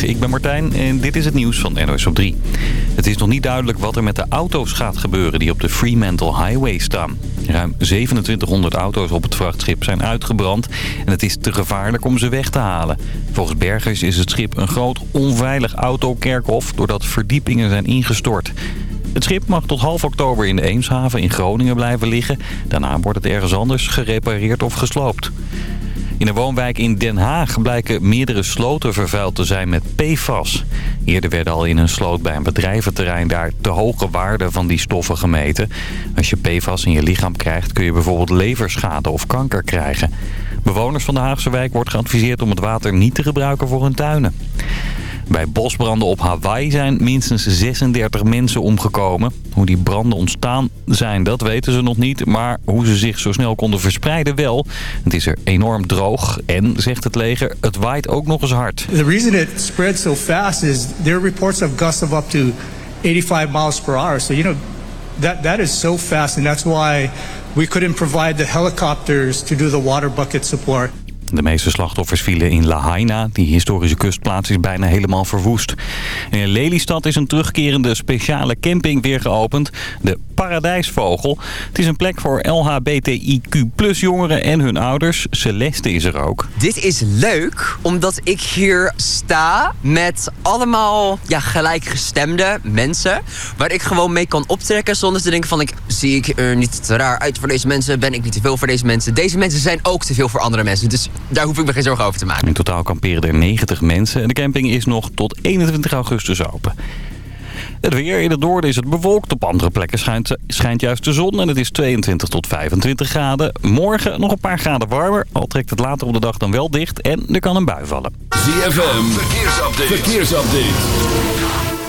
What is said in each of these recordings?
Ik ben Martijn en dit is het nieuws van NOS op 3. Het is nog niet duidelijk wat er met de auto's gaat gebeuren die op de Fremantle Highway staan. Ruim 2700 auto's op het vrachtschip zijn uitgebrand en het is te gevaarlijk om ze weg te halen. Volgens bergers is het schip een groot onveilig autokerkhof doordat verdiepingen zijn ingestort. Het schip mag tot half oktober in de Eemshaven in Groningen blijven liggen. Daarna wordt het ergens anders gerepareerd of gesloopt. In een woonwijk in Den Haag blijken meerdere sloten vervuild te zijn met PFAS. Eerder werden al in een sloot bij een bedrijventerrein daar te hoge waarden van die stoffen gemeten. Als je PFAS in je lichaam krijgt kun je bijvoorbeeld leverschade of kanker krijgen. Bewoners van de Haagse wijk wordt geadviseerd om het water niet te gebruiken voor hun tuinen. Bij bosbranden op Hawaii zijn minstens 36 mensen omgekomen. Hoe die branden ontstaan zijn, dat weten ze nog niet. Maar hoe ze zich zo snel konden verspreiden wel. Het is er enorm droog en, zegt het leger, het waait ook nog eens hard. The reason it spread so fast is there are reports of gusts of up to 85 miles per hour. So, you know, that, that is so fast and that's why we couldn't provide the helicopters to do the water bucket support. De meeste slachtoffers vielen in Lahaina. Die historische kustplaats is bijna helemaal verwoest. in Lelystad is een terugkerende speciale camping weer geopend. De Paradijsvogel. Het is een plek voor LHBTIQ plus jongeren en hun ouders. Celeste is er ook. Dit is leuk omdat ik hier sta met allemaal ja, gelijkgestemde mensen. Waar ik gewoon mee kan optrekken zonder te denken van... Ik, zie ik er niet te raar uit voor deze mensen? Ben ik niet te veel voor deze mensen? Deze mensen zijn ook te veel voor andere mensen. Dus daar hoef ik me geen zorgen over te maken. In totaal kamperen er 90 mensen. En de camping is nog tot 21 augustus open. Het weer in het noorden is het bewolkt. Op andere plekken schijnt, schijnt juist de zon en het is 22 tot 25 graden. Morgen nog een paar graden warmer. Al trekt het later op de dag dan wel dicht en er kan een bui vallen. ZFM, verkeersupdate. verkeersupdate.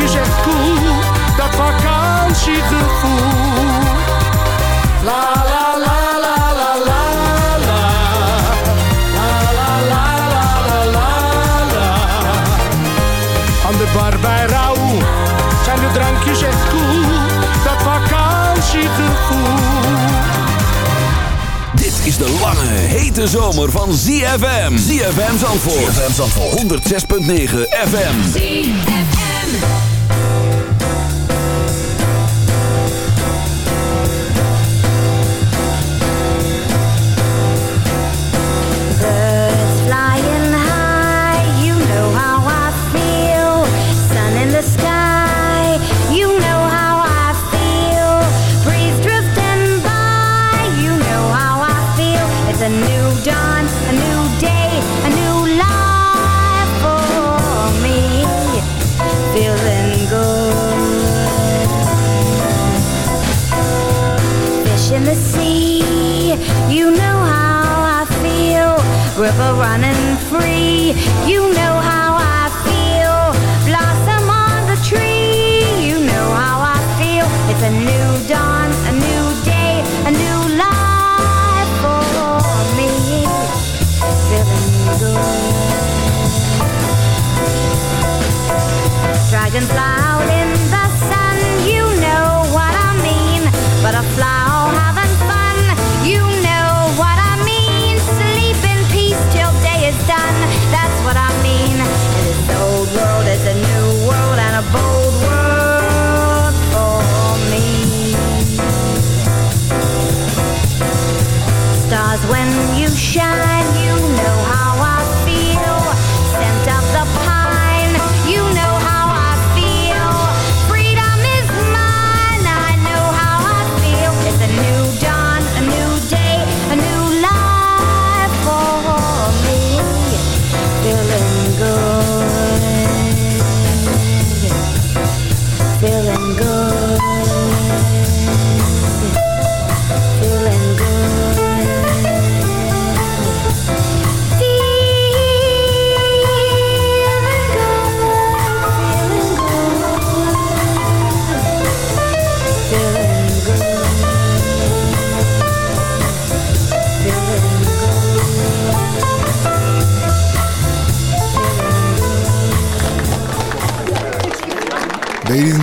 drankjes echt cool, dat vakantiegevoel. La la la la la la la. La la la la la la la. Aan de bar bij Raoul zijn de drankjes echt cool, dat vakantiegevoel. Dit is de lange, hete zomer van ZFM. ZFM Zandvoort. ZFM Zandvoort. 106.9 FM. Birds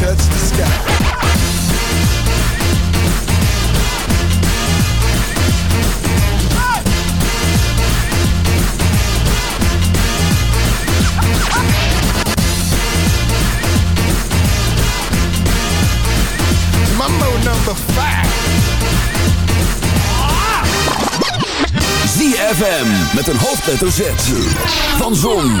Touch. ZFM met een hoofdletter Z. Van Zon,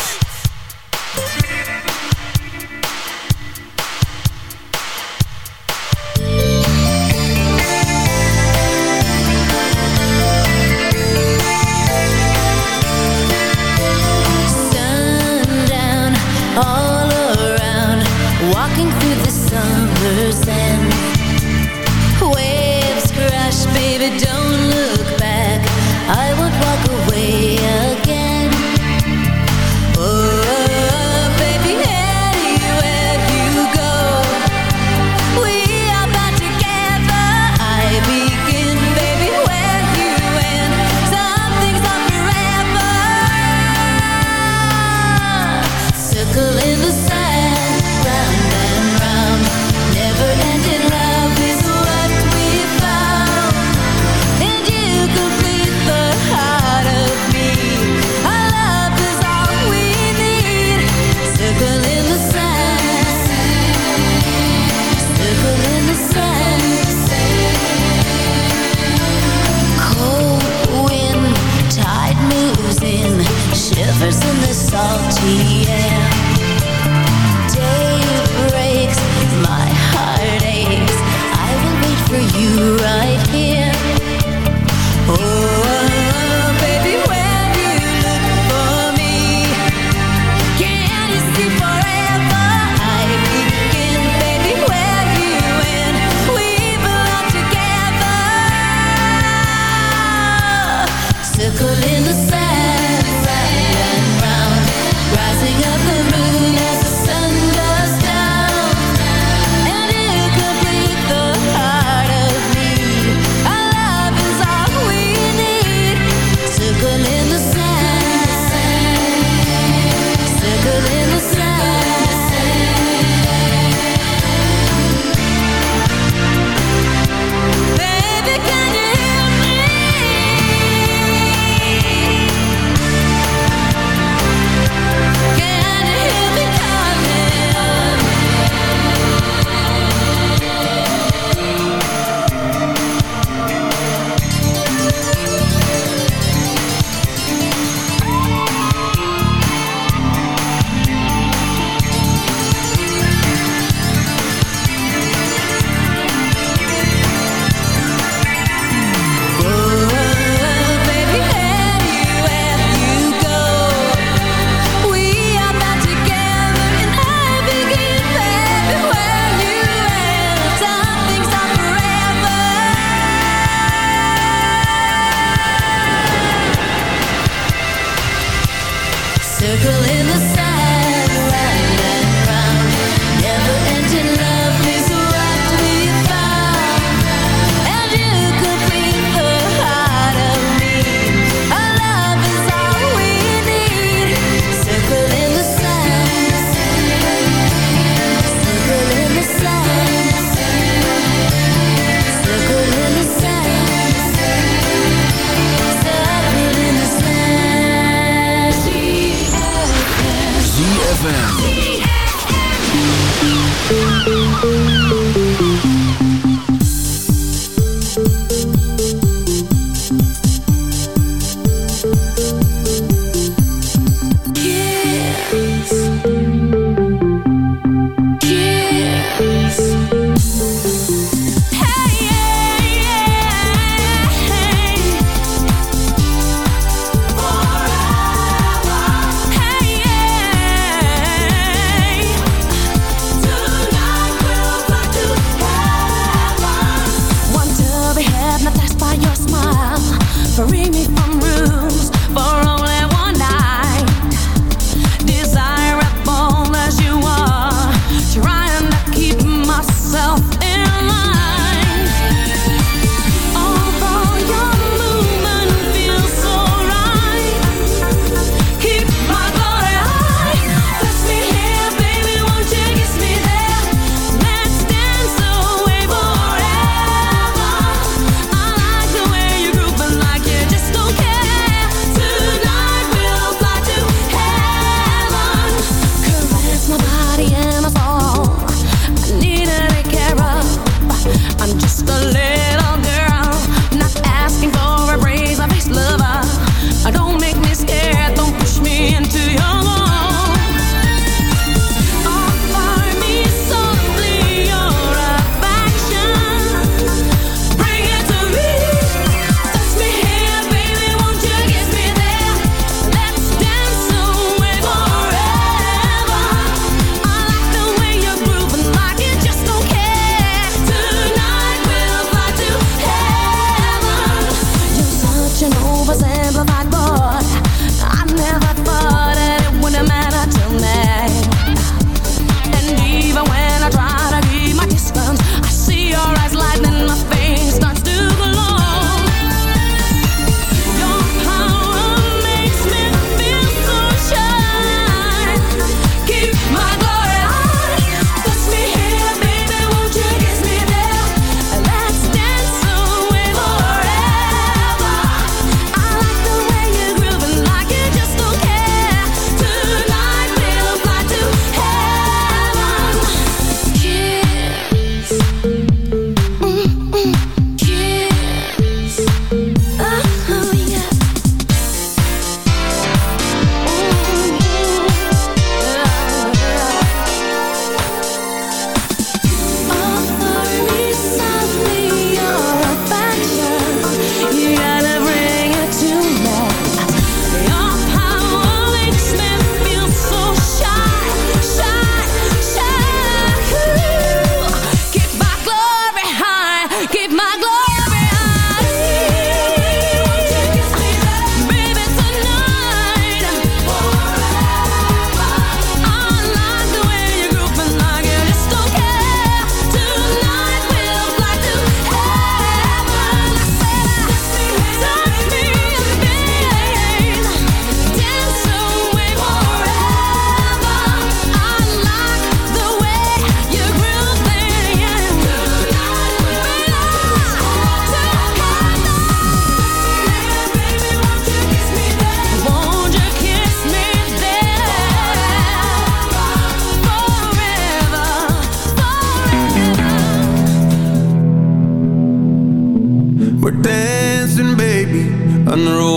ZFM.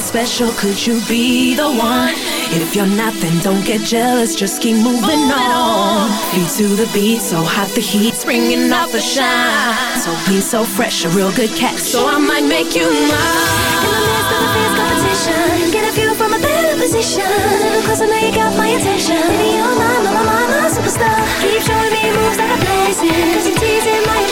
special, could you be the one? If you're not, then don't get jealous, just keep moving on. Beat to the beat, so hot the heat, springing off a shine. So clean, so fresh, a real good catch, so I might make you mine. In the midst of a competition, get a view from a better position. A little closer, now you got my attention. Baby, you're my, my, my, my, my superstar. Keep showing me moves like a blazing, cause you're teasing my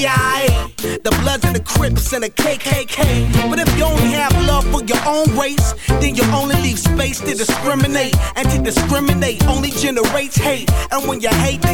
CIA. The Bloods and the Crips and the KKK. But if you only have love for your own race, then you only leave space to discriminate. And to discriminate only generates hate. And when you hate,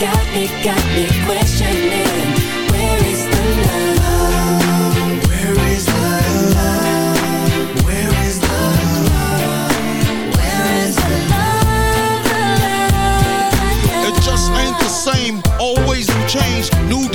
got me, got me questioning.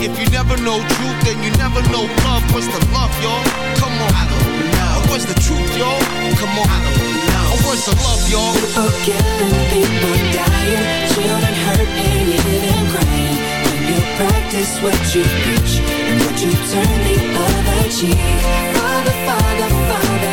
If you never know truth, then you never know love. What's the love, y'all? Come on. I don't know. What's the truth, y'all? Come on. I don't know. What's the love, y'all? People killing, people dying, children hurt and you hear them crying. When you practice what you preach and what you turn the other cheek. Father, Father, Father,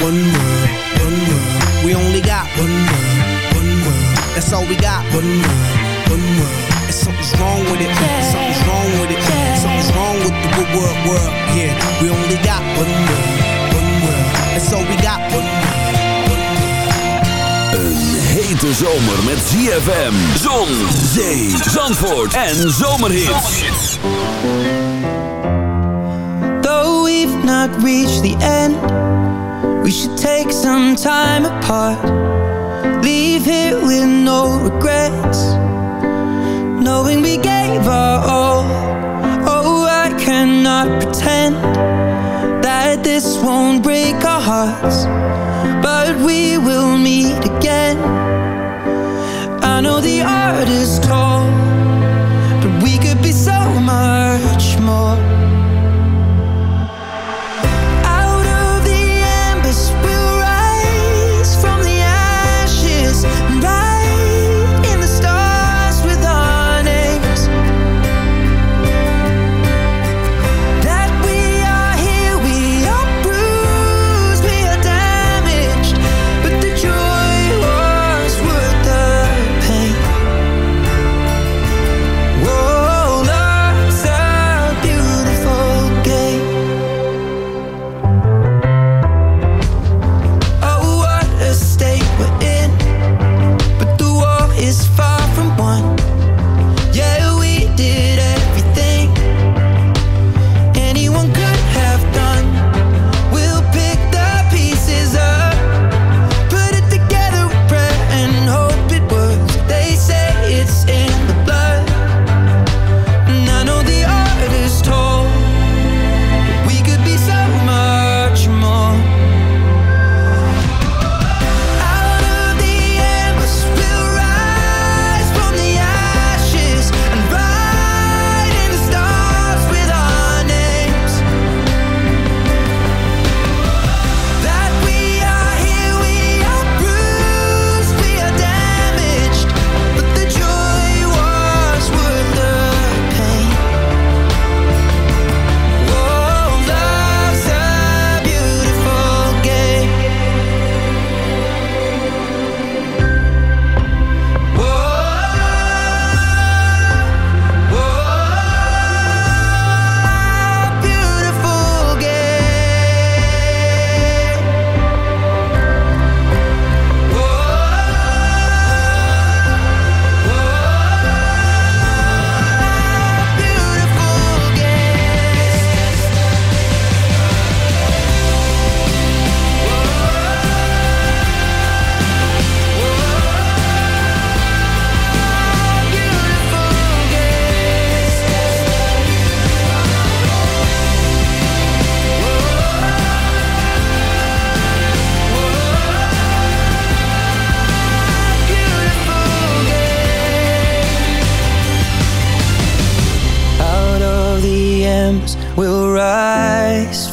One world, one world. We only got one world, one world. That's all we got. One world, one world. And something's wrong with it. Something's wrong with it. Something's wrong with the good world, world. Yeah, we only got one world, one world. That's all we got. One world. Een hete zomer met ZFM, zon, zee, zandvoort en zomerhits. Though we've not reached the end, we should take some time apart. Leave here with no regrets, knowing we gave our all. Oh, I cannot pretend that this won't break our hearts, but we will meet again. I know the art is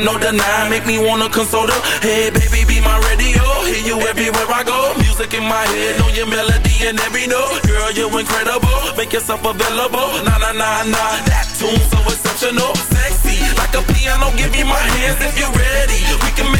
Down, no deny, make me wanna console her. Hey baby, be my radio, hear you everywhere I go. Music in my head, know your melody and every note. Girl, you're incredible, make yourself available. Nah, nah, nah, nah, that tune so exceptional. Sexy, like a piano, give me my hands if you're ready. We can make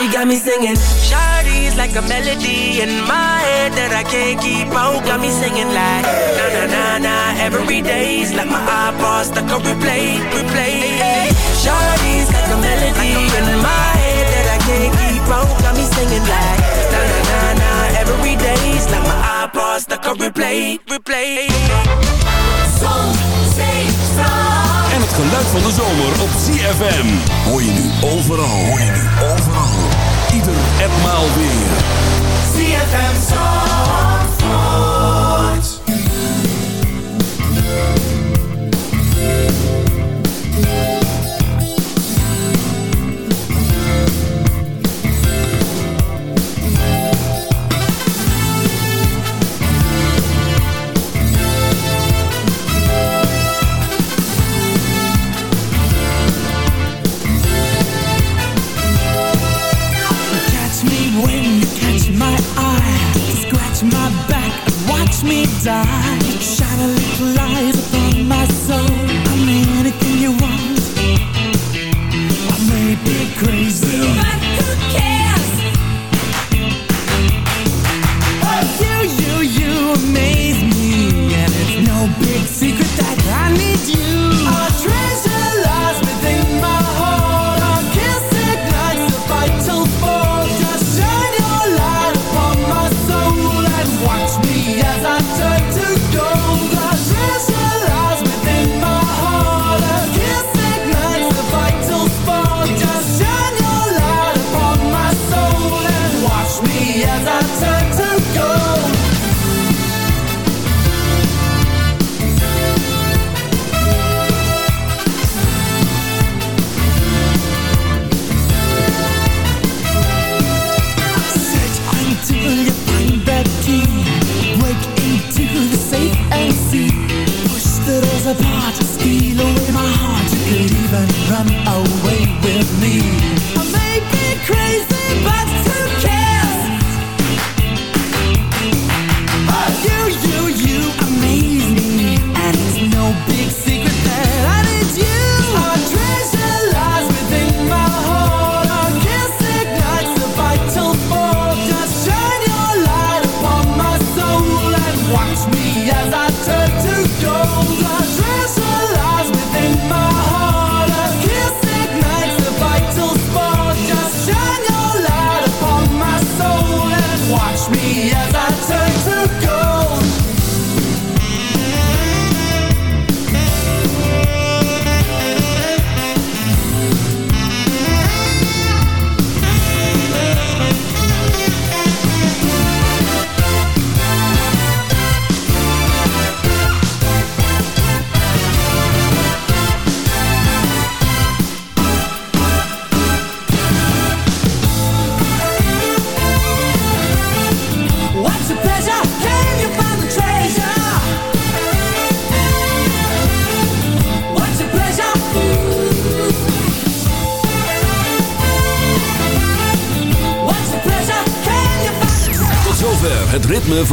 she got me singing. Shawty's like a melody in my head that I can't keep out. Got me singing like na na na na. Every day's like my iPod stuck on replay, replay. Shawty's like a melody in my head that I can't keep out. Got me singing like na na na na. Every day's like my iPod stuck on replay, replay. Zon, zee, En het geluid van de zomer op ZFM. Hoor je nu overal. Hoor je nu overal duizend en maal weer. Song. Die. Shine a little light upon my soul. I'm anything you want. I may be crazy,